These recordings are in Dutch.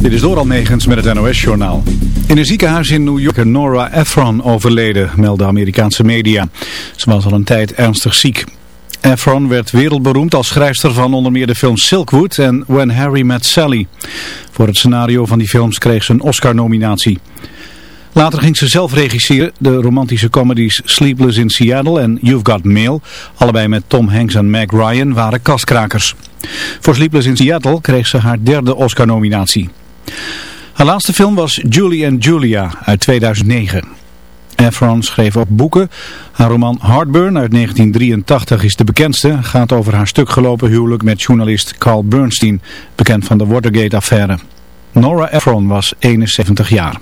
Dit is door Almegens met het NOS-journaal. In een ziekenhuis in New York Nora Ephron overleden, melden Amerikaanse media. Ze was al een tijd ernstig ziek. Ephron werd wereldberoemd als schrijfster van onder meer de films Silkwood en When Harry Met Sally. Voor het scenario van die films kreeg ze een Oscar-nominatie. Later ging ze zelf regisseren. De romantische comedies Sleepless in Seattle en You've Got Mail, allebei met Tom Hanks en Meg Ryan, waren kastkrakers. Voor Sleepless in Seattle kreeg ze haar derde Oscar-nominatie. Haar laatste film was Julie and Julia uit 2009. Efron schreef ook boeken. Haar roman Heartburn uit 1983 is de bekendste. Gaat over haar stuk gelopen huwelijk met journalist Carl Bernstein, bekend van de Watergate-affaire. Nora Ephron was 71 jaar.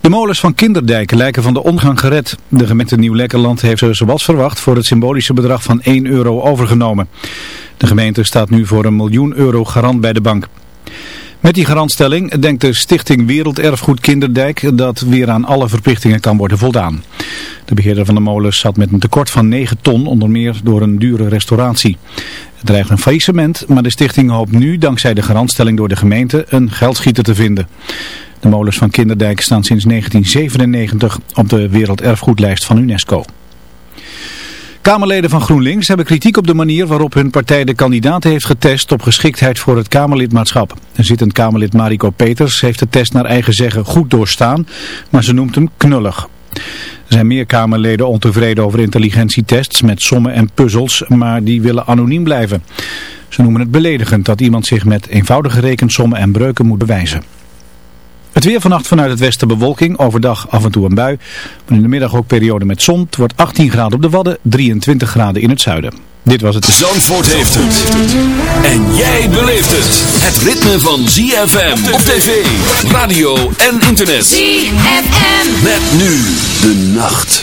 De molens van Kinderdijk lijken van de omgang gered. De gemeente Nieuw-Lekkerland heeft ze zoals verwacht voor het symbolische bedrag van 1 euro overgenomen. De gemeente staat nu voor een miljoen euro garant bij de bank. Met die garantstelling denkt de Stichting Werelderfgoed Kinderdijk dat weer aan alle verplichtingen kan worden voldaan. De beheerder van de molens zat met een tekort van 9 ton, onder meer door een dure restauratie. Het dreigt een faillissement, maar de stichting hoopt nu dankzij de garantstelling door de gemeente een geldschieter te vinden. De molens van Kinderdijk staan sinds 1997 op de werelderfgoedlijst van UNESCO. Kamerleden van GroenLinks hebben kritiek op de manier waarop hun partij de kandidaat heeft getest op geschiktheid voor het Kamerlidmaatschap. Zittend Kamerlid Mariko Peters heeft de test naar eigen zeggen goed doorstaan, maar ze noemt hem knullig. Er zijn meer Kamerleden ontevreden over intelligentietests met sommen en puzzels, maar die willen anoniem blijven. Ze noemen het beledigend dat iemand zich met eenvoudige rekensommen en breuken moet bewijzen. Het weer vannacht vanuit het westen bewolking, overdag af en toe een bui. Maar in de middag ook periode met zon. Het wordt 18 graden op de Wadden, 23 graden in het zuiden. Dit was het. Zandvoort heeft het. En jij beleeft het. Het ritme van ZFM op tv, radio en internet. ZFM. Met nu de nacht.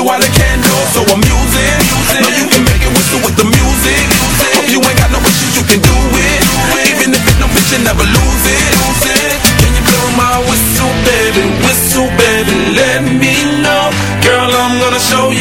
you i can do so I'm using. Know you can make it whistle with the music. Hope you ain't got no issues, you can do it. Even if it's no bitch, you never lose it. Can you blow my whistle, baby? Whistle, baby, let me know. Girl, I'm gonna show you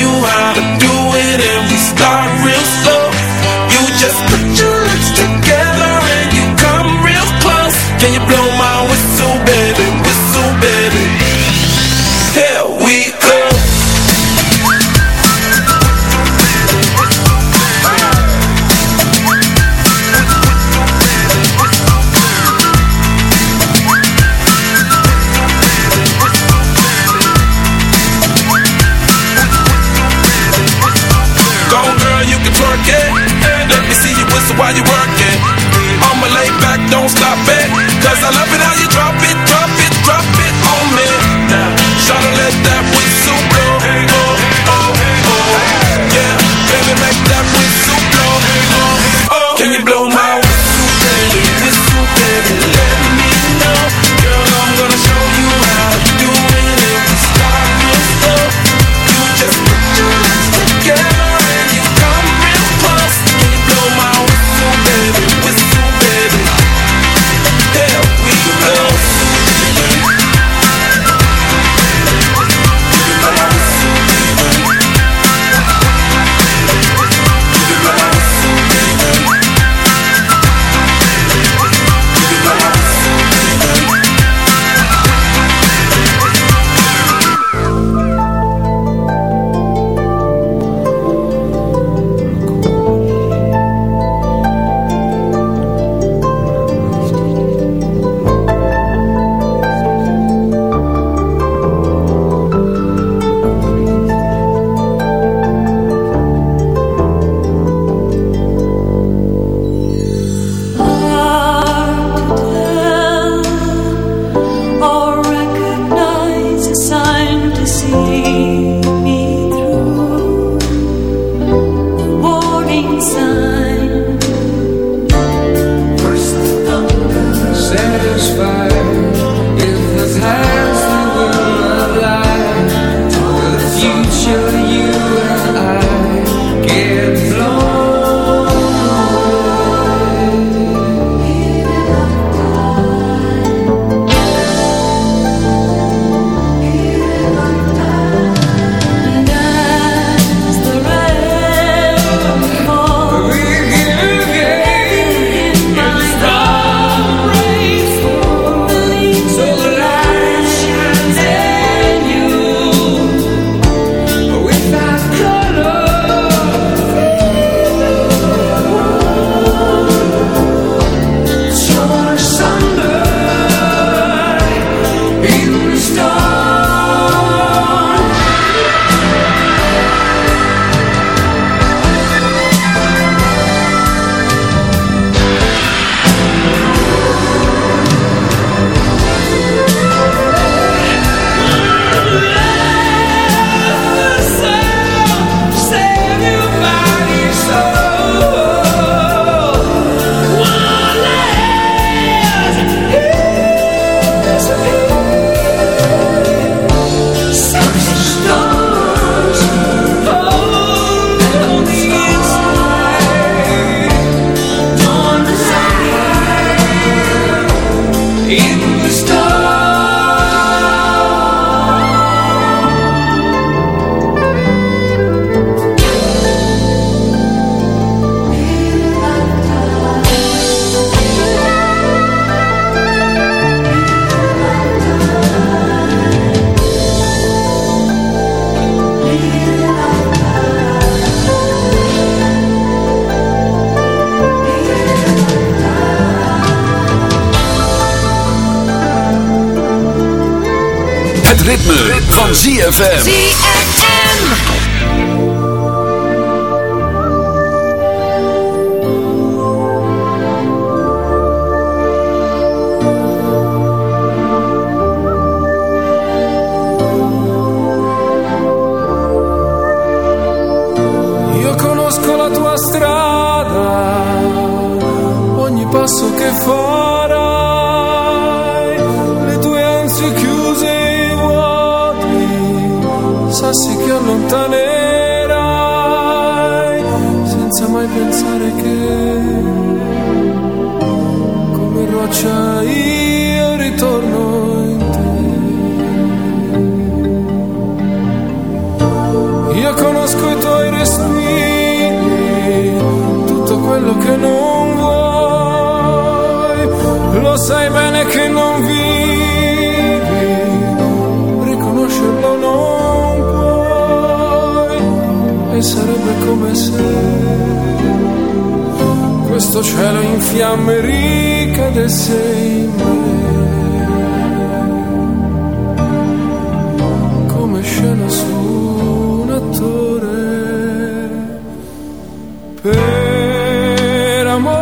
ZFM. the same man come scena su un attore per amore.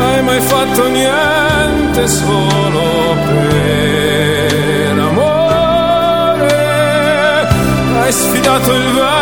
Hai mai fatto niente solo per amore? Hai sfidato il vento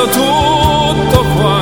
tutto qua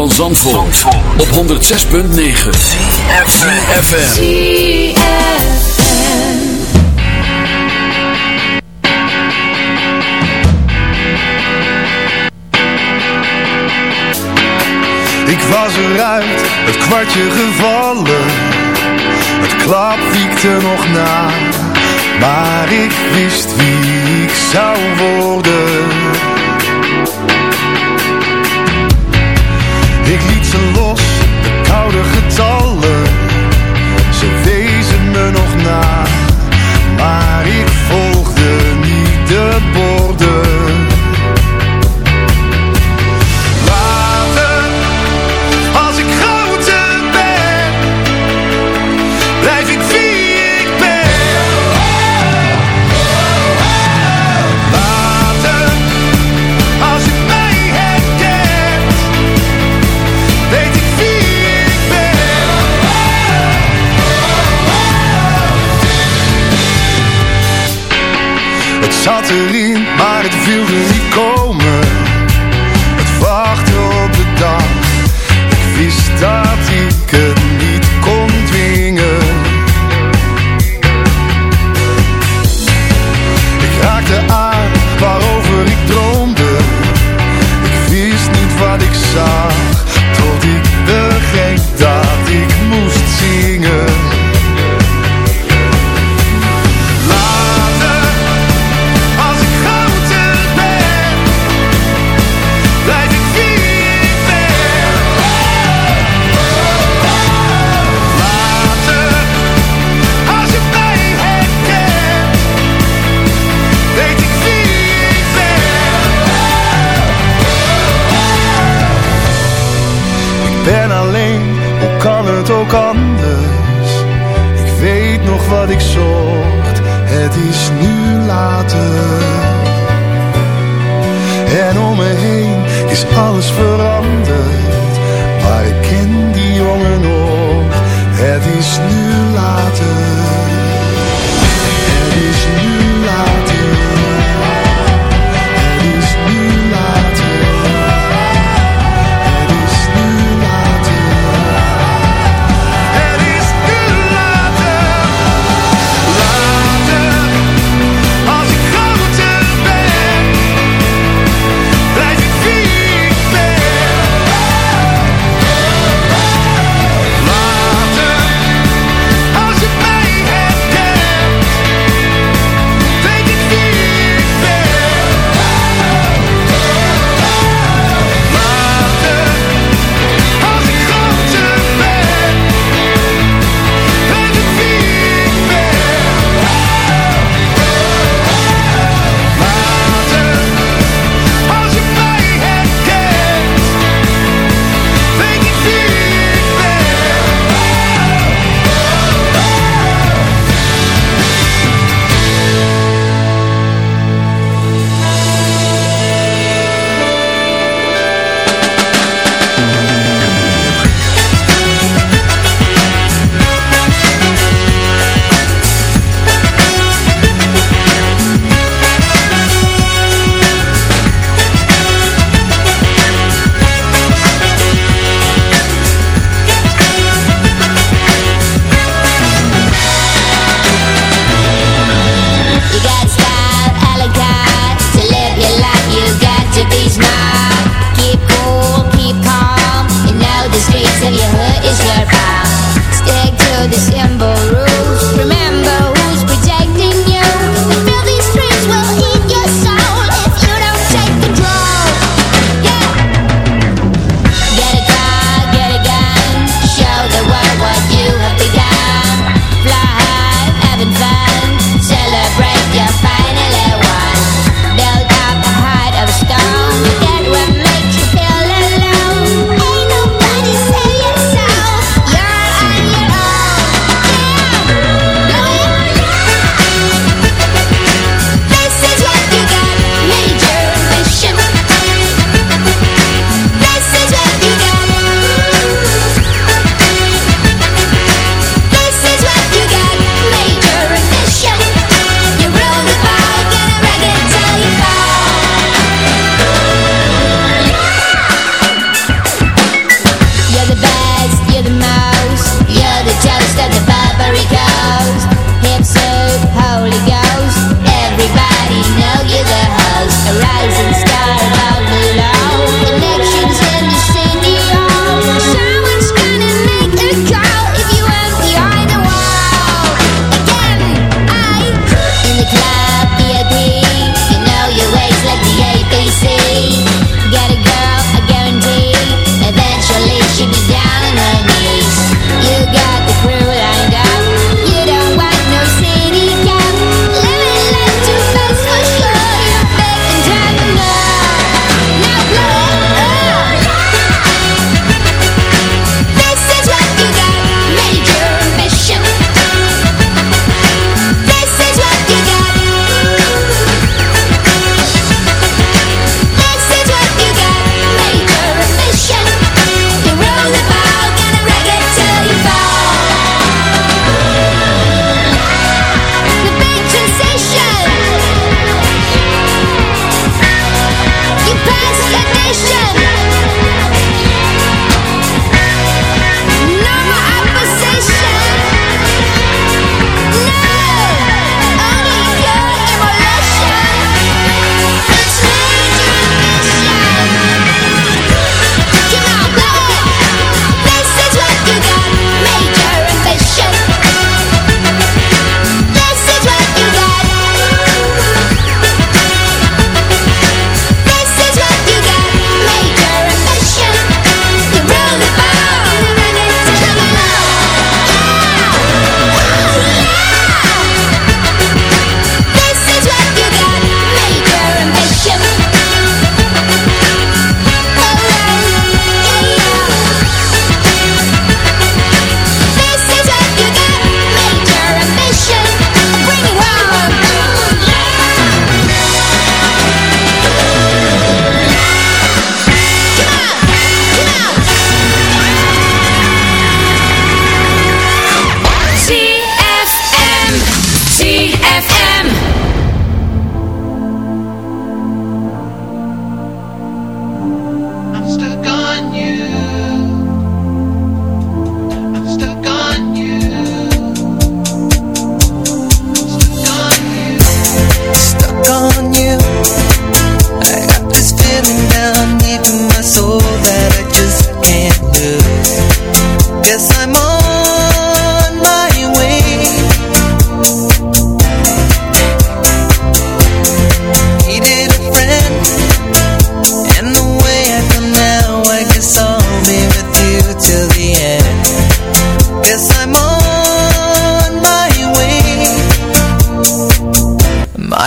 van Zandvoort, op 106.9 CFFM Ik was eruit, het kwartje gevallen. Het klap wiekte nog na. Maar ik wist wie ik zou worden.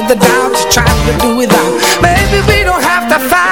without, you try to do without. Maybe we don't have to fight.